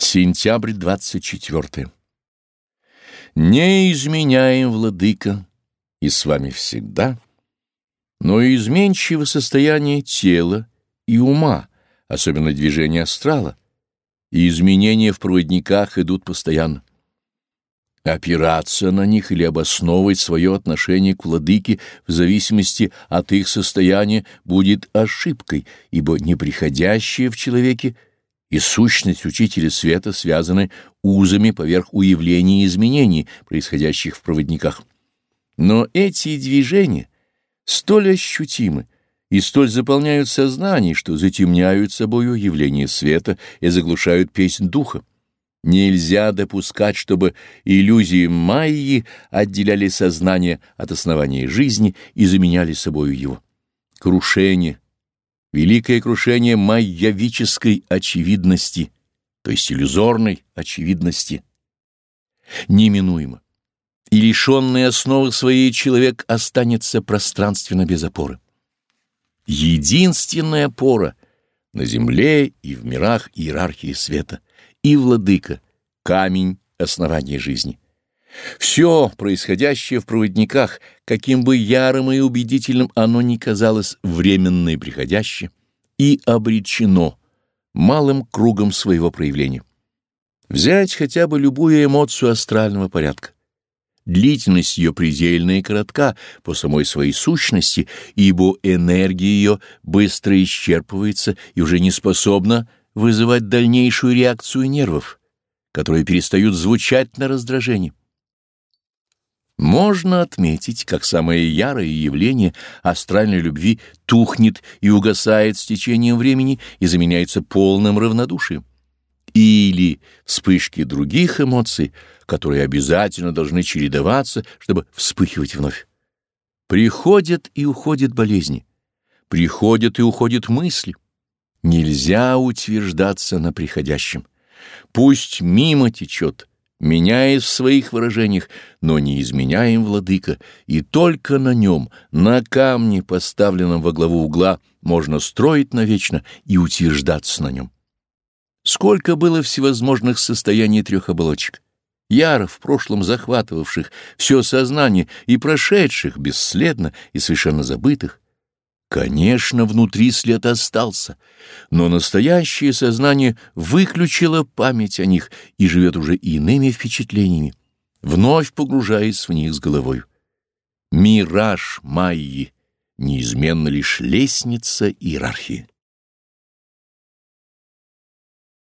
Сентябрь 24. Не изменяем, владыка, и с вами всегда, но изменчиво состояние тела и ума, особенно движение астрала, и изменения в проводниках идут постоянно. Опираться на них или обосновывать свое отношение к владыке в зависимости от их состояния будет ошибкой, ибо неприходящее в человеке – и сущность Учителя Света связаны узами поверх уявлений и изменений, происходящих в проводниках. Но эти движения столь ощутимы и столь заполняют сознание, что затемняют собою явление света и заглушают песнь духа. Нельзя допускать, чтобы иллюзии Майи отделяли сознание от основания жизни и заменяли собою его. Крушение — великое крушение майявической очевидности, то есть иллюзорной очевидности, неминуемо. И лишенный основы своей человек останется пространственно без опоры. Единственная опора на земле и в мирах иерархии света, и владыка, камень основания жизни — все происходящее в проводниках, каким бы ярым и убедительным оно ни казалось временно и приходящее, и обречено малым кругом своего проявления. Взять хотя бы любую эмоцию астрального порядка. Длительность ее предельна и коротка по самой своей сущности, ибо энергия ее быстро исчерпывается и уже не способна вызывать дальнейшую реакцию нервов, которые перестают звучать на раздражение. Можно отметить, как самое ярое явление астральной любви тухнет и угасает с течением времени и заменяется полным равнодушием. Или вспышки других эмоций, которые обязательно должны чередоваться, чтобы вспыхивать вновь. Приходят и уходят болезни, приходят и уходят мысли. Нельзя утверждаться на приходящем. Пусть мимо течет, меняясь в своих выражениях, но не изменяем владыка, и только на нем, на камне, поставленном во главу угла, можно строить навечно и утверждаться на нем. Сколько было всевозможных состояний трех оболочек, яро в прошлом захватывавших все сознание и прошедших бесследно и совершенно забытых, Конечно, внутри след остался, но настоящее сознание выключило память о них и живет уже иными впечатлениями, вновь погружаясь в них с головой. Мираж Майи неизменно лишь лестница иерархии.